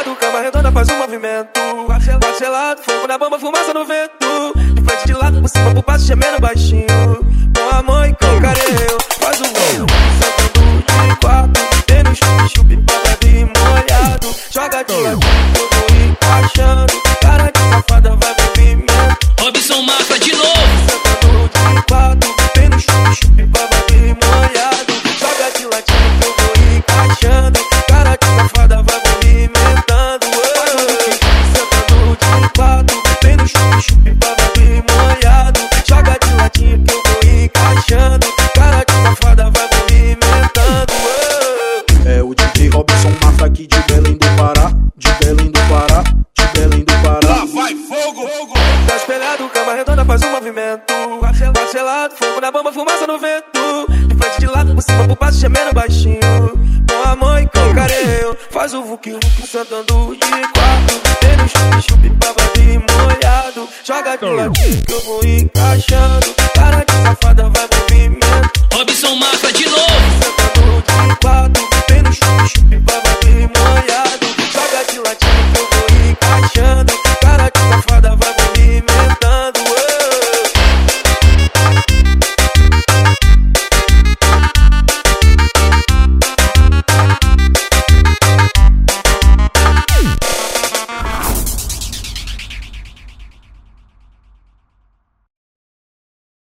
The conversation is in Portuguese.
espelhado, cama redonda faz um movimento. Parcelado, fogo na bomba, fumaça no vento. De frente de lado, por cima pro passo, gemendo baixinho. Com a mãe, com carinho, faz um gol. Sentando de no chup, chup, pra bem molhado. Joga de espelhado, cama redonda faz um movimento. Parcelado, fogo na bomba, fumaça no vento. De frente de lado, por cima pro passo, gemendo baixinho. Com a mãe, com carinho. Faz o vuki vuki sentando de quatro. No chup chup, de molhado. Joga de ladinho que eu vou encaixando.